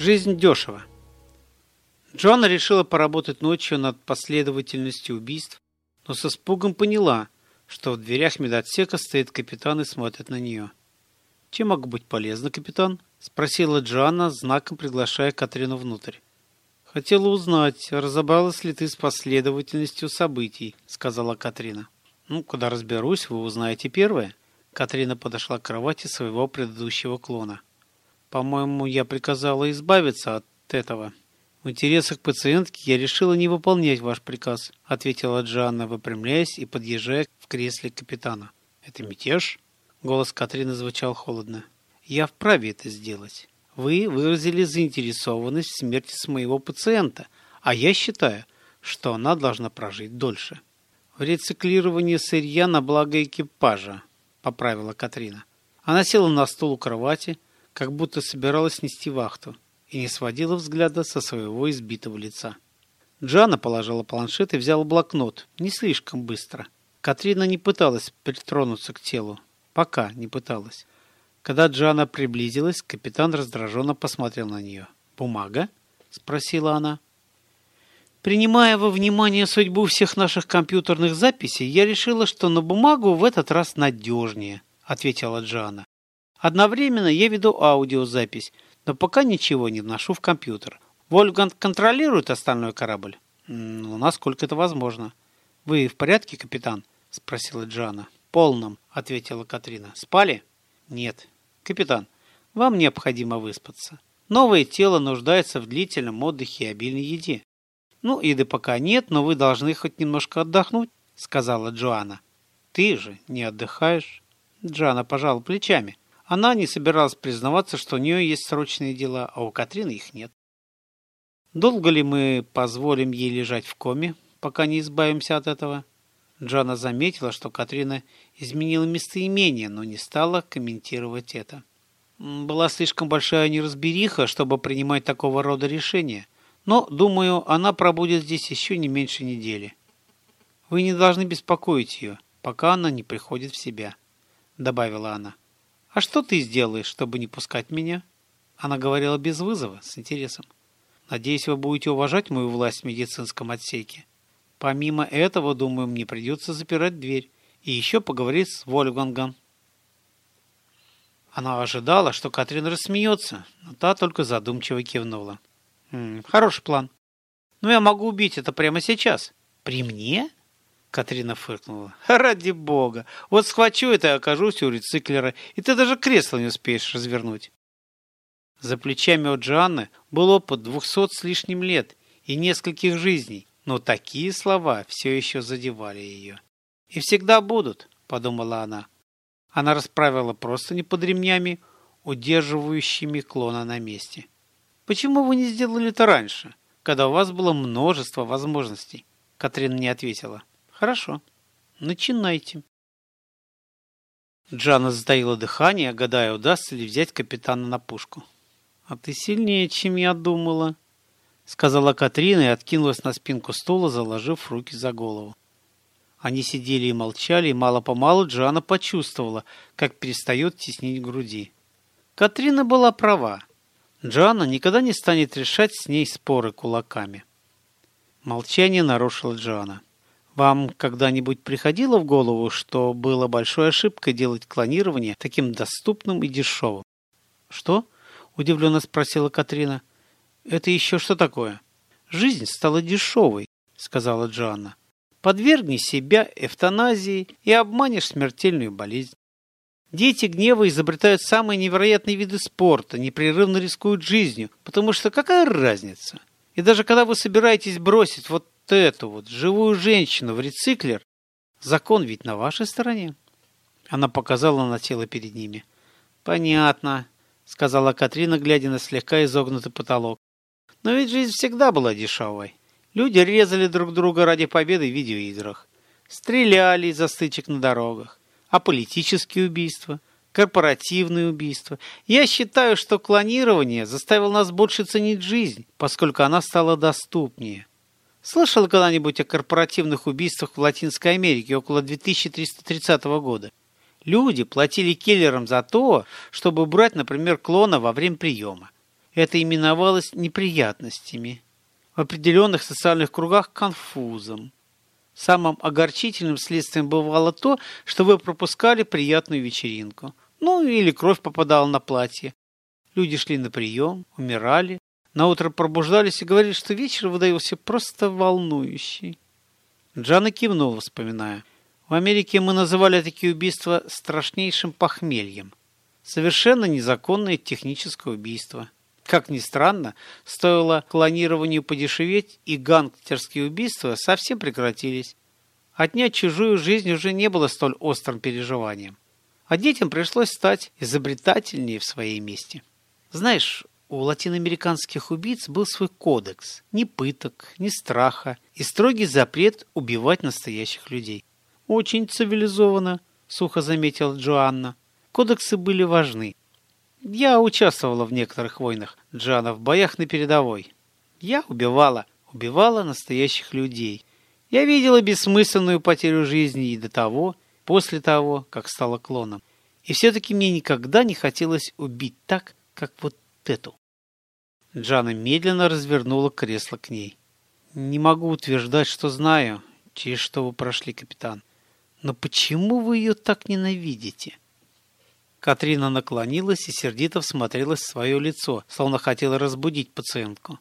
Жизнь дешево. Джоанна решила поработать ночью над последовательностью убийств, но с испугом поняла, что в дверях медотсека стоит капитан и смотрит на нее. «Чем могу быть полезна, капитан?» — спросила Джоанна, знаком приглашая Катрину внутрь. «Хотела узнать, разобралась ли ты с последовательностью событий», — сказала Катрина. «Ну, когда разберусь, вы узнаете первое». Катрина подошла к кровати своего предыдущего клона. По-моему, я приказала избавиться от этого. В интересах пациентки я решила не выполнять ваш приказ, ответила Джанна, выпрямляясь и подъезжая в кресле капитана. Это мятеж? Голос Катрины звучал холодно. Я вправе это сделать. Вы выразили заинтересованность в смерти моего пациента, а я считаю, что она должна прожить дольше. В рециклировании сырья на благо экипажа, поправила Катрина. Она села на стул у кровати, как будто собиралась нести вахту, и не сводила взгляда со своего избитого лица. Джана положила планшет и взяла блокнот, не слишком быстро. Катрина не пыталась притронуться к телу. Пока не пыталась. Когда Джана приблизилась, капитан раздраженно посмотрел на нее. «Бумага?» — спросила она. Принимая во внимание судьбу всех наших компьютерных записей, я решила, что на бумагу в этот раз надежнее, ответила Джана. Одновременно я веду аудиозапись, но пока ничего не вношу в компьютер. Вольфганг контролирует остальной корабль? Ну, насколько это возможно. Вы в порядке, капитан? Спросила Джана. Полном, ответила Катрина. Спали? Нет. Капитан, вам необходимо выспаться. Новое тело нуждается в длительном отдыхе и обильной еде. Ну, еды пока нет, но вы должны хоть немножко отдохнуть, сказала Джоанна. Ты же не отдыхаешь? Джана пожала плечами. Она не собиралась признаваться, что у нее есть срочные дела, а у Катрины их нет. Долго ли мы позволим ей лежать в коме, пока не избавимся от этого? Джана заметила, что Катрина изменила местоимение, но не стала комментировать это. Была слишком большая неразбериха, чтобы принимать такого рода решения, но, думаю, она пробудет здесь еще не меньше недели. Вы не должны беспокоить ее, пока она не приходит в себя, добавила она. «А что ты сделаешь, чтобы не пускать меня?» Она говорила без вызова, с интересом. «Надеюсь, вы будете уважать мою власть в медицинском отсеке. Помимо этого, думаю, мне придется запирать дверь и еще поговорить с Вольфгангом». Она ожидала, что Катрин рассмеется, но та только задумчиво кивнула. «М -м, «Хороший план. Но я могу убить это прямо сейчас. При мне?» Катрина фыркнула. «Ради бога! Вот схвачу это и окажусь у рециклера, и ты даже кресло не успеешь развернуть». За плечами у Джанны был опыт двухсот с лишним лет и нескольких жизней, но такие слова все еще задевали ее. «И всегда будут», — подумала она. Она расправила простыни под ремнями, удерживающими клона на месте. «Почему вы не сделали это раньше, когда у вас было множество возможностей?» Катрина не ответила. Хорошо. Начинайте. Джана затаила дыхание, гадая, удастся ли взять капитана на пушку. «А ты сильнее, чем я думала», — сказала Катрина и откинулась на спинку стула, заложив руки за голову. Они сидели и молчали, и мало-помалу Джана почувствовала, как перестает теснить груди. Катрина была права. Джана никогда не станет решать с ней споры кулаками. Молчание нарушила Джана. Вам когда-нибудь приходило в голову, что было большой ошибкой делать клонирование таким доступным и дешевым? Что? Удивленно спросила Катрина. Это еще что такое? Жизнь стала дешевой, сказала Джоанна. Подвергни себя эвтаназии и обманешь смертельную болезнь. Дети гнева изобретают самые невероятные виды спорта, непрерывно рискуют жизнью, потому что какая разница? И даже когда вы собираетесь бросить вот эту вот живую женщину в рециклер, закон ведь на вашей стороне. Она показала на тело перед ними. Понятно, сказала Катрина, глядя на слегка изогнутый потолок. Но ведь жизнь всегда была дешевой. Люди резали друг друга ради победы в видеоиграх. Стреляли из-за стычек на дорогах. А политические убийства, корпоративные убийства. Я считаю, что клонирование заставило нас больше ценить жизнь, поскольку она стала доступнее. Слышал когда-нибудь о корпоративных убийствах в Латинской Америке около 2330 года? Люди платили киллерам за то, чтобы убрать, например, клона во время приема. это именовалось неприятностями, в определенных социальных кругах – конфузом. Самым огорчительным следствием бывало то, что вы пропускали приятную вечеринку. Ну, или кровь попадала на платье. Люди шли на прием, умирали, на утро пробуждались и говорили, что вечер выдавался просто волнующий. Джана кивнула, вспоминая. В Америке мы называли такие убийства страшнейшим похмельем. Совершенно незаконное техническое убийство. Как ни странно, стоило клонированию подешеветь, и гангстерские убийства совсем прекратились. Отнять чужую жизнь уже не было столь острым переживанием. А детям пришлось стать изобретательнее в своей месте. Знаешь, у латиноамериканских убийц был свой кодекс. Ни пыток, ни страха и строгий запрет убивать настоящих людей. Очень цивилизованно, сухо заметила Джоанна. Кодексы были важны. Я участвовала в некоторых войнах, Джана, в боях на передовой. Я убивала, убивала настоящих людей. Я видела бессмысленную потерю жизни и до того, после того, как стала клоном. И все-таки мне никогда не хотелось убить так, как вот эту. Джана медленно развернула кресло к ней. «Не могу утверждать, что знаю, через что вы прошли, капитан. Но почему вы ее так ненавидите?» Катрина наклонилась и сердито всмотрелась в свое лицо, словно хотела разбудить пациентку.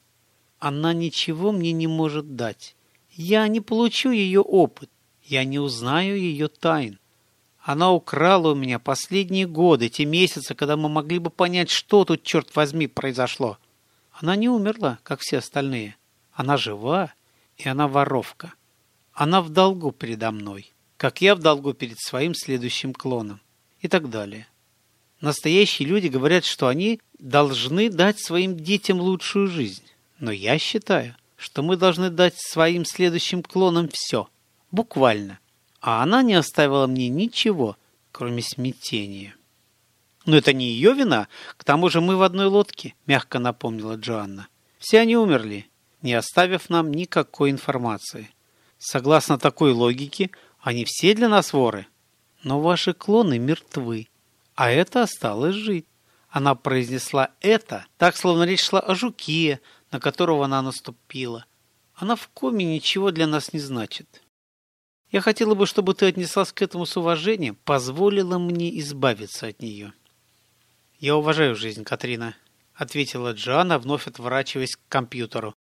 «Она ничего мне не может дать. Я не получу ее опыт. Я не узнаю ее тайн. Она украла у меня последние годы, те месяцы, когда мы могли бы понять, что тут, черт возьми, произошло. Она не умерла, как все остальные. Она жива, и она воровка. Она в долгу передо мной, как я в долгу перед своим следующим клоном. И так далее. Настоящие люди говорят, что они должны дать своим детям лучшую жизнь. Но я считаю, что мы должны дать своим следующим клонам все. Буквально. А она не оставила мне ничего, кроме смятения. Но это не ее вина. К тому же мы в одной лодке, мягко напомнила Джоанна. Все они умерли, не оставив нам никакой информации. Согласно такой логике, они все для нас воры. Но ваши клоны мертвы а это осталось жить. Она произнесла это, так словно речь шла о жуке, на которого она наступила. Она в коме ничего для нас не значит. Я хотела бы, чтобы ты отнеслась к этому с уважением, позволила мне избавиться от нее. Я уважаю жизнь, Катрина, ответила Джоанна, вновь отворачиваясь к компьютеру.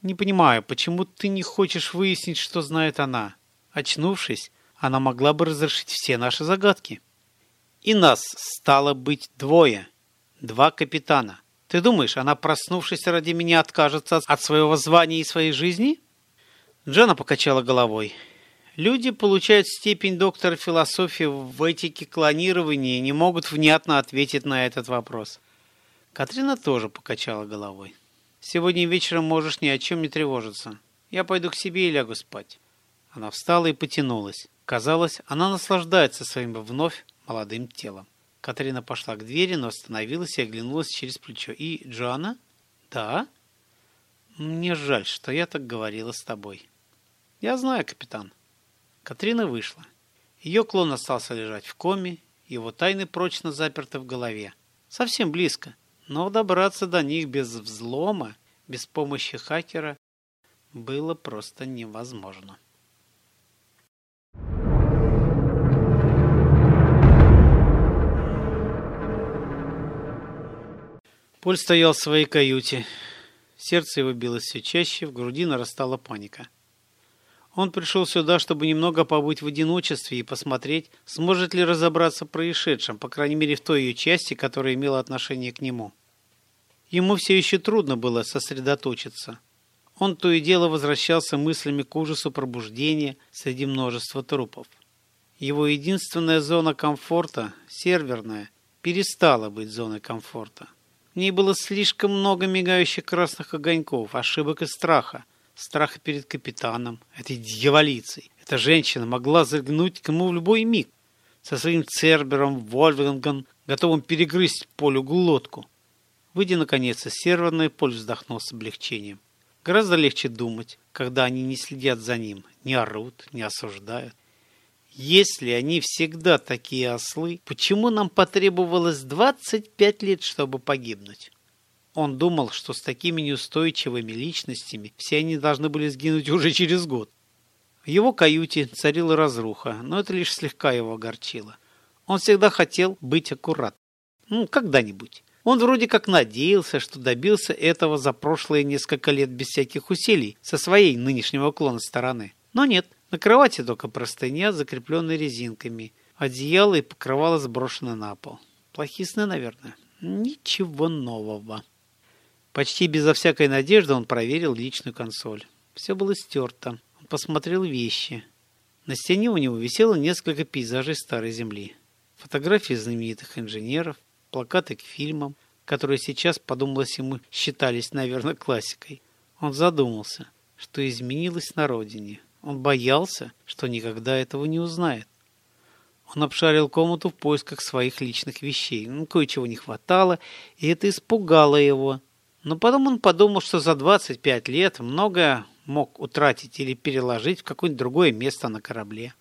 Не понимаю, почему ты не хочешь выяснить, что знает она? Очнувшись, она могла бы разрешить все наши загадки. И нас стало быть двое. Два капитана. Ты думаешь, она, проснувшись ради меня, откажется от своего звания и своей жизни? Джона покачала головой. Люди получают степень доктора философии в этике клонирования и не могут внятно ответить на этот вопрос. Катрина тоже покачала головой. Сегодня вечером можешь ни о чем не тревожиться. Я пойду к себе и лягу спать. Она встала и потянулась. Казалось, она наслаждается своим вновь молодым телом. Катрина пошла к двери, но остановилась и оглянулась через плечо. «И Джоанна?» «Да?» «Мне жаль, что я так говорила с тобой». «Я знаю, капитан». Катрина вышла. Ее клон остался лежать в коме, его тайны прочно заперты в голове. Совсем близко, но добраться до них без взлома, без помощи хакера, было просто невозможно. Поль стоял в своей каюте. Сердце его билось все чаще, в груди нарастала паника. Он пришел сюда, чтобы немного побыть в одиночестве и посмотреть, сможет ли разобраться в происшедшем, по крайней мере в той ее части, которая имела отношение к нему. Ему все еще трудно было сосредоточиться. Он то и дело возвращался мыслями к ужасу пробуждения среди множества трупов. Его единственная зона комфорта, серверная, перестала быть зоной комфорта. В ней было слишком много мигающих красных огоньков, ошибок и страха. Страха перед капитаном, этой дьяволицей. Эта женщина могла заглянуть к нему в любой миг. Со своим Цербером, Вольфгангом, готовым перегрызть Полю глотку. Выйдя, наконец, из серверной, Поль вздохнул с облегчением. Гораздо легче думать, когда они не следят за ним, не орут, не осуждают. Если они всегда такие ослы, почему нам потребовалось 25 лет, чтобы погибнуть? Он думал, что с такими неустойчивыми личностями все они должны были сгинуть уже через год. В его каюте царила разруха, но это лишь слегка его огорчило. Он всегда хотел быть аккурат. Ну, когда-нибудь. Он вроде как надеялся, что добился этого за прошлые несколько лет без всяких усилий со своей нынешнего уклона стороны. Но нет, на кровати только простыня, закрепленная резинками. Одеяло и покрывало сброшено на пол. Плохие сны, наверное. Ничего нового. Почти безо всякой надежды он проверил личную консоль. Все было стерто. Он посмотрел вещи. На стене у него висело несколько пейзажей старой земли. Фотографии знаменитых инженеров, плакаты к фильмам, которые сейчас, подумалось ему, считались, наверное, классикой. Он задумался, что изменилось на родине. Он боялся, что никогда этого не узнает. Он обшарил комнату в поисках своих личных вещей. Ну, кое-чего не хватало, и это испугало его. Но потом он подумал, что за 25 лет многое мог утратить или переложить в какое-нибудь другое место на корабле.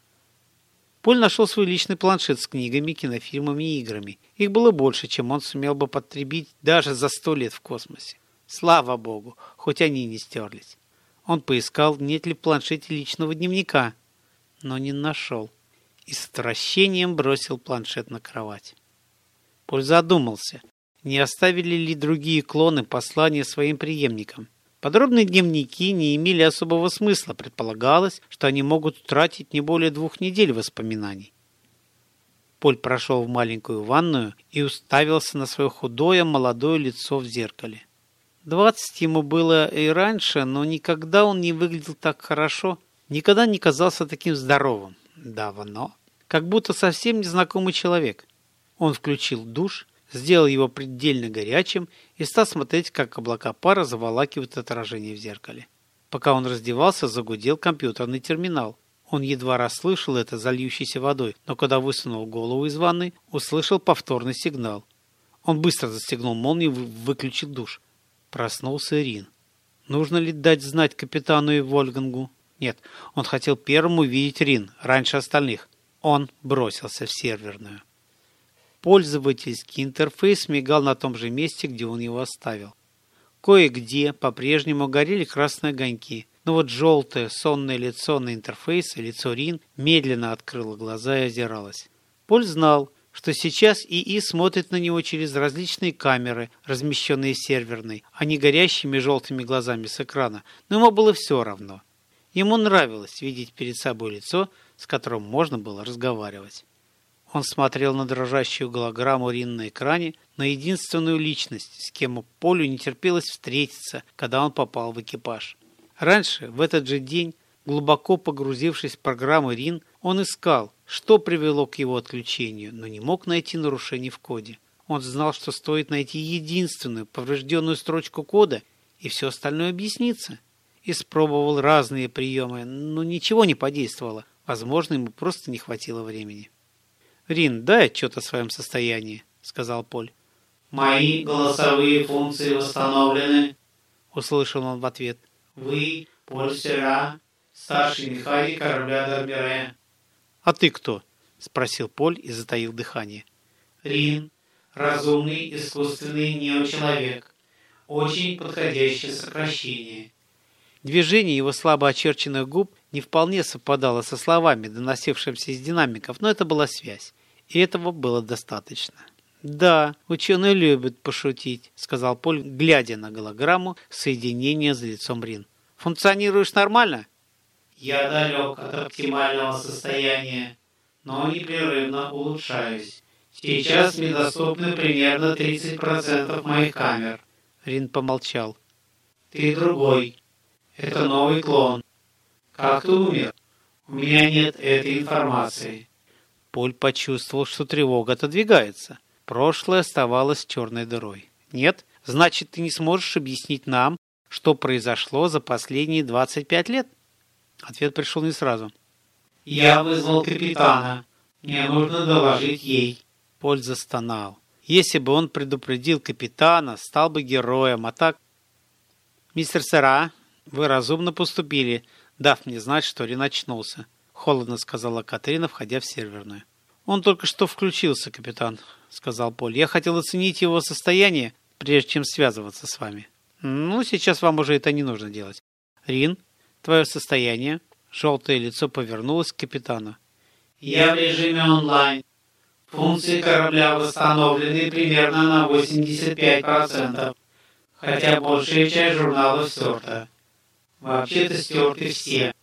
Поль нашел свой личный планшет с книгами, кинофильмами и играми. Их было больше, чем он сумел бы потребить даже за сто лет в космосе. Слава богу, хоть они не стерлись. Он поискал, нет ли в планшете личного дневника, но не нашел. И с отвращением бросил планшет на кровать. Поль задумался, не оставили ли другие клоны послания своим преемникам. Подробные дневники не имели особого смысла, предполагалось, что они могут утратить не более двух недель воспоминаний. Поль прошел в маленькую ванную и уставился на свое худое молодое лицо в зеркале. Двадцать ему было и раньше, но никогда он не выглядел так хорошо, никогда не казался таким здоровым. Давно. Как будто совсем незнакомый человек. Он включил душ сделал его предельно горячим и стал смотреть, как облака пара заволакивают отражение в зеркале. Пока он раздевался, загудел компьютерный терминал. Он едва расслышал это зальющейся водой, но когда высунул голову из ванны, услышал повторный сигнал. Он быстро застегнул молнию и выключил душ. Проснулся Рин. Нужно ли дать знать капитану и Вольгангу? Нет, он хотел первым увидеть Рин, раньше остальных. Он бросился в серверную. Пользовательский интерфейс мигал на том же месте, где он его оставил. Кое-где по-прежнему горели красные огоньки, но вот желтое сонное лицо на интерфейсе, лицо Рин, медленно открыло глаза и озиралось. Поль знал, что сейчас ИИ смотрит на него через различные камеры, размещенные серверной, а не горящими желтыми глазами с экрана, но ему было все равно. Ему нравилось видеть перед собой лицо, с которым можно было разговаривать. Он смотрел на дрожащую голограмму Рин на экране, на единственную личность, с кем Полю не терпелось встретиться, когда он попал в экипаж. Раньше, в этот же день, глубоко погрузившись в программу Рин, он искал, что привело к его отключению, но не мог найти нарушений в коде. Он знал, что стоит найти единственную поврежденную строчку кода, и все остальное объяснится. Испробовал разные приемы, но ничего не подействовало. Возможно, ему просто не хватило времени. «Рин, дай отчет о своем состоянии», — сказал Поль. «Мои голосовые функции восстановлены», — услышал он в ответ. «Вы, Поль Сера, старший механик корабля Дорбере». «А ты кто?» — спросил Поль и затаил дыхание. «Рин, разумный искусственный неочеловек. Очень подходящее сокращение». Движение его слабо очерченных губ не вполне совпадало со словами, доносившимися из динамиков, но это была связь. И этого было достаточно. «Да, ученые любят пошутить», — сказал Поль, глядя на голограмму соединения с лицом Рин. «Функционируешь нормально?» «Я далек от оптимального состояния, но непрерывно улучшаюсь. Сейчас мне доступны примерно 30% моих камер». Рин помолчал. «Ты другой. Это новый клон. Как ты умер? У меня нет этой информации». Поль почувствовал, что тревога отодвигается. Прошлое оставалось черной дырой. Нет? Значит, ты не сможешь объяснить нам, что произошло за последние 25 лет? Ответ пришел не сразу. Я вызвал капитана. Мне нужно доложить ей. Поль застонал. Если бы он предупредил капитана, стал бы героем, а так... Мистер Сера, вы разумно поступили, дав мне знать, что Рин очнулся холодно сказала Катрина, входя в серверную. Он только что включился, капитан, сказал Поль. Я хотел оценить его состояние. прежде чем связываться с вами. Ну, сейчас вам уже это не нужно делать. Рин, твое состояние? Желтое лицо повернулось к капитану. Я в режиме онлайн. Функции корабля восстановлены примерно на 85%, хотя большая часть журналов стерта. Вообще-то стерты все.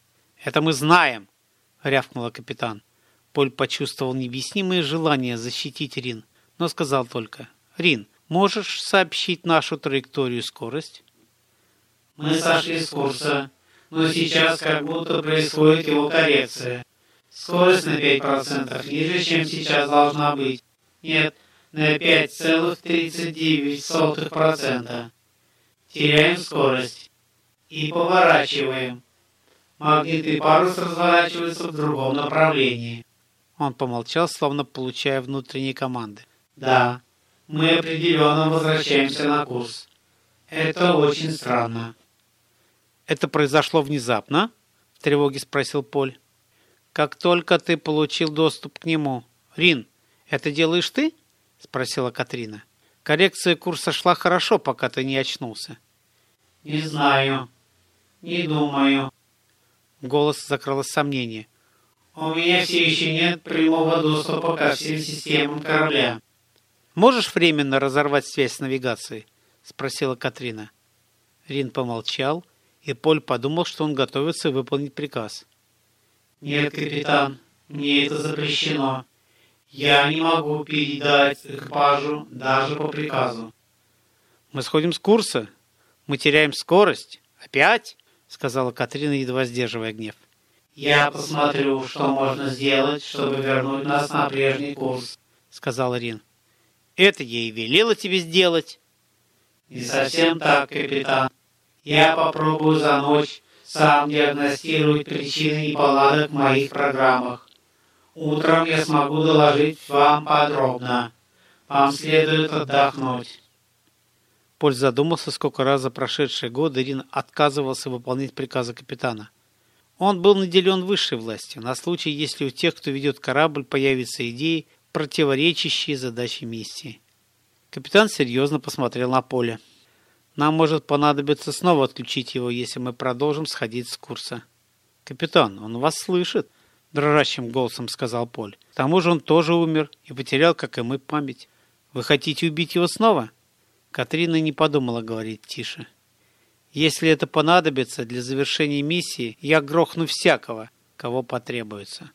Это мы знаем, рявкнула капитан. Поль почувствовал необъяснимое желание защитить Рин, но сказал только, «Рин, можешь сообщить нашу траекторию и скорость?» «Мы сошли с курса, но сейчас как будто происходит его коррекция. Скорость на 5% ниже, чем сейчас должна быть. Нет, на 5,39%. Теряем скорость. И поворачиваем. Магнитный парус разворачивается в другом направлении. Он помолчал, словно получая внутренние команды. Да, мы определенно возвращаемся на курс. Это очень странно. Это произошло внезапно? В тревоге спросил Поль. Как только ты получил доступ к нему. Рин, это делаешь ты? Спросила Катрина. Коррекция курса шла хорошо, пока ты не очнулся. Не знаю. Не думаю. Голос закралось сомнение. У меня все еще нет прямого доступа ко всем системам корабля. Можешь временно разорвать связь с навигацией? Спросила Катрина. Рин помолчал, и Поль подумал, что он готовится выполнить приказ. «Нет, капитан, мне это запрещено. Я не могу передать экипажу даже по приказу». «Мы сходим с курса. Мы теряем скорость. Опять?» — сказала Катрина, едва сдерживая гнев. «Я посмотрю, что можно сделать, чтобы вернуть нас на прежний курс», — сказал Рин. «Это я и велела тебе сделать». «Не совсем так, капитан. Я попробую за ночь сам диагностировать причины неполадок в моих программах. Утром я смогу доложить вам подробно. Вам следует отдохнуть». Поль задумался, сколько раз за прошедшие годы Рин отказывался выполнять приказы капитана. Он был наделен высшей властью на случай, если у тех, кто ведет корабль, появятся идеи, противоречащие задаче миссии. Капитан серьезно посмотрел на поле. Нам может понадобиться снова отключить его, если мы продолжим сходить с курса. Капитан, он вас слышит, дрожащим голосом сказал Поль. К тому же он тоже умер и потерял, как и мы, память. Вы хотите убить его снова? Катрина не подумала говорить тише. Если это понадобится для завершения миссии, я грохну всякого, кого потребуется.